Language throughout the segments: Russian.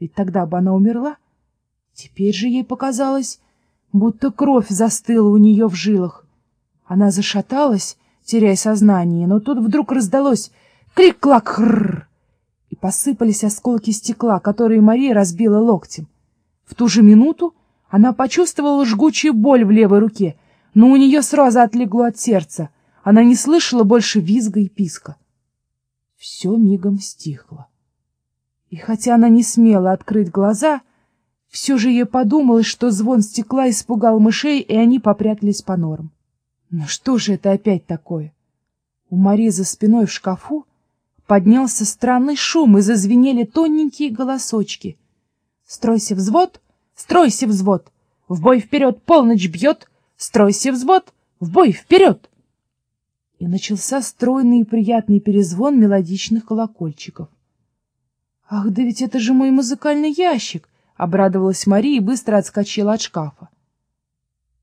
ведь тогда бы она умерла. Теперь же ей показалось, будто кровь застыла у нее в жилах. Она зашаталась, теряя сознание, но тут вдруг раздалось крик-клак-хрррр, и посыпались осколки стекла, которые Мария разбила локтем. В ту же минуту она почувствовала жгучую боль в левой руке, но у нее сразу отлегло от сердца. Она не слышала больше визга и писка. Все мигом стихло. И хотя она не смела открыть глаза, все же ей подумалось, что звон стекла испугал мышей, и они попрятались по норам. Но что же это опять такое? У Мари за спиной в шкафу поднялся странный шум, и зазвенели тоненькие голосочки. «Стройся, взвод! Стройся, взвод! В бой вперед полночь бьет! Стройся, взвод! В бой вперед!» И начался стройный и приятный перезвон мелодичных колокольчиков. «Ах, да ведь это же мой музыкальный ящик!» — обрадовалась Мария и быстро отскочила от шкафа.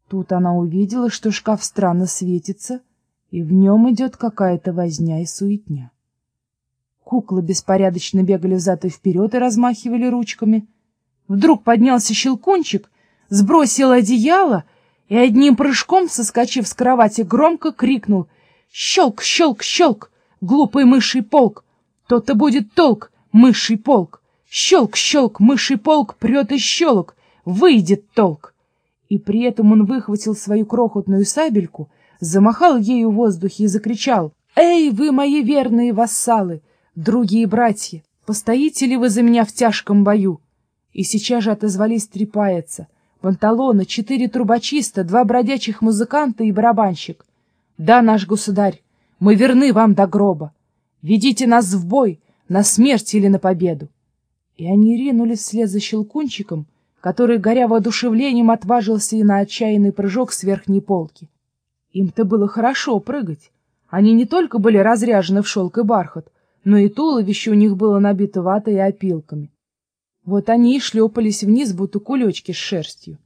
Тут она увидела, что шкаф странно светится, и в нем идет какая-то возня и суетня. Куклы беспорядочно бегали взад и вперед и размахивали ручками. Вдруг поднялся щелкунчик, сбросил одеяло и одним прыжком, соскочив с кровати, громко крикнул «Щелк, щелк, щелк! Глупый мыший полк! То-то будет толк, мыший полк! Щелк, щелк, мыший полк прет и щелок! Выйдет толк!» И при этом он выхватил свою крохотную сабельку, замахал ею в воздухе и закричал «Эй, вы мои верные вассалы!» Другие братья, постоите ли вы за меня в тяжком бою? И сейчас же отозвались трепаяться. Панталоны, четыре трубочиста, два бродячих музыканта и барабанщик. Да, наш государь, мы верны вам до гроба. Ведите нас в бой, на смерть или на победу. И они ринулись вслед за щелкунчиком, который, горя воодушевлением, отважился и на отчаянный прыжок с верхней полки. Им-то было хорошо прыгать. Они не только были разряжены в шелк и бархат, но и туловище у них было набито ватой и опилками. Вот они и шлепались вниз, будто кулечки с шерстью.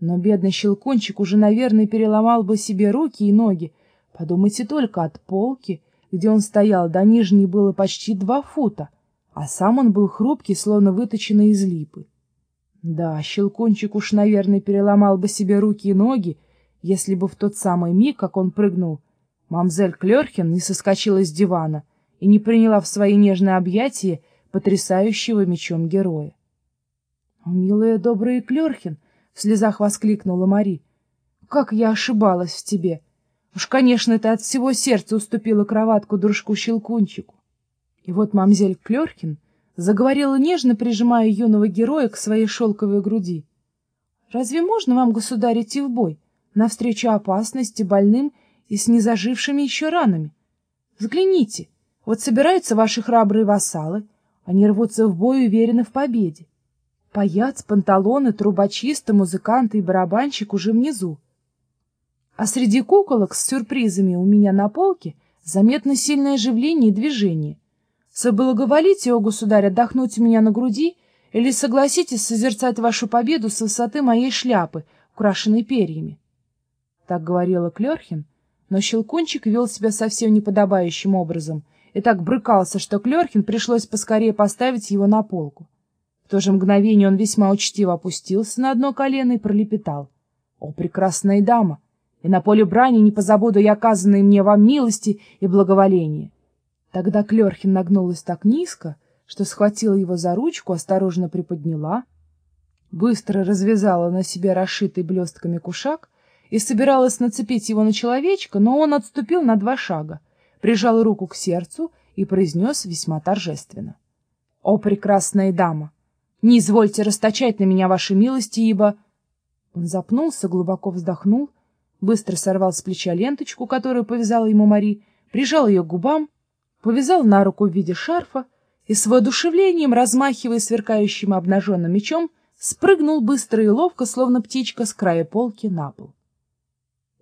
Но бедный щелкунчик уже, наверное, переломал бы себе руки и ноги. Подумайте только, от полки, где он стоял, до нижней было почти два фута, а сам он был хрупкий, словно выточенный из липы. Да, щелкунчик уж, наверное, переломал бы себе руки и ноги, если бы в тот самый миг, как он прыгнул, мамзель Клерхин не соскочила с дивана — и не приняла в свои нежные объятия потрясающего мечом героя. — Милая добрая Клерхин! — в слезах воскликнула Мари. — Как я ошибалась в тебе! Уж, конечно, ты от всего сердца уступила кроватку дружку-щелкунчику. И вот мамзель Клерхин заговорила нежно, прижимая юного героя к своей шелковой груди. — Разве можно вам, государь, идти в бой, навстречу опасности, больным и с незажившими еще ранами? Взгляните! Вот собираются ваши храбрые вассалы, они рвутся в бой уверены в победе. Паяц, панталоны, трубочисты, музыканты и барабанщик уже внизу. А среди куколок с сюрпризами у меня на полке заметно сильное оживление и движение. Соблаговолите, о государь, отдохнуть у меня на груди или согласитесь созерцать вашу победу с высоты моей шляпы, украшенной перьями. Так говорила Клерхин, но Щелкунчик вел себя совсем неподобающим образом — и так брыкался, что Клерхин пришлось поскорее поставить его на полку. В то же мгновение он весьма учтиво опустился на одно колено и пролепетал. — О, прекрасная дама! И на поле брани не позабуду я оказанные мне вам милости и благоволения. Тогда Клерхин нагнулась так низко, что схватила его за ручку, осторожно приподняла, быстро развязала на себе расшитый блестками кушак и собиралась нацепить его на человечка, но он отступил на два шага прижал руку к сердцу и произнес весьма торжественно. — О, прекрасная дама! Не извольте расточать на меня ваши милости, ибо... Он запнулся, глубоко вздохнул, быстро сорвал с плеча ленточку, которую повязала ему Мари, прижал ее к губам, повязал на руку в виде шарфа и с воодушевлением, размахивая сверкающим обнаженным мечом, спрыгнул быстро и ловко, словно птичка, с края полки на пол.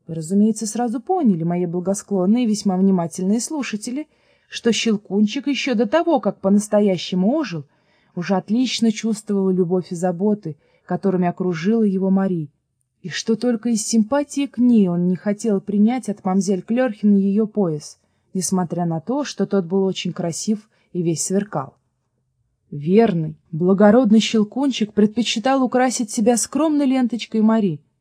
Вы, разумеется, сразу поняли, мои благосклонные и весьма внимательные слушатели, что Щелкунчик еще до того, как по-настоящему ожил, уже отлично чувствовал любовь и заботы, которыми окружила его Мари, и что только из симпатии к ней он не хотел принять от мамзель Клерхин ее пояс, несмотря на то, что тот был очень красив и весь сверкал. Верный, благородный щелкунчик предпочитал украсить себя скромной ленточкой Мари —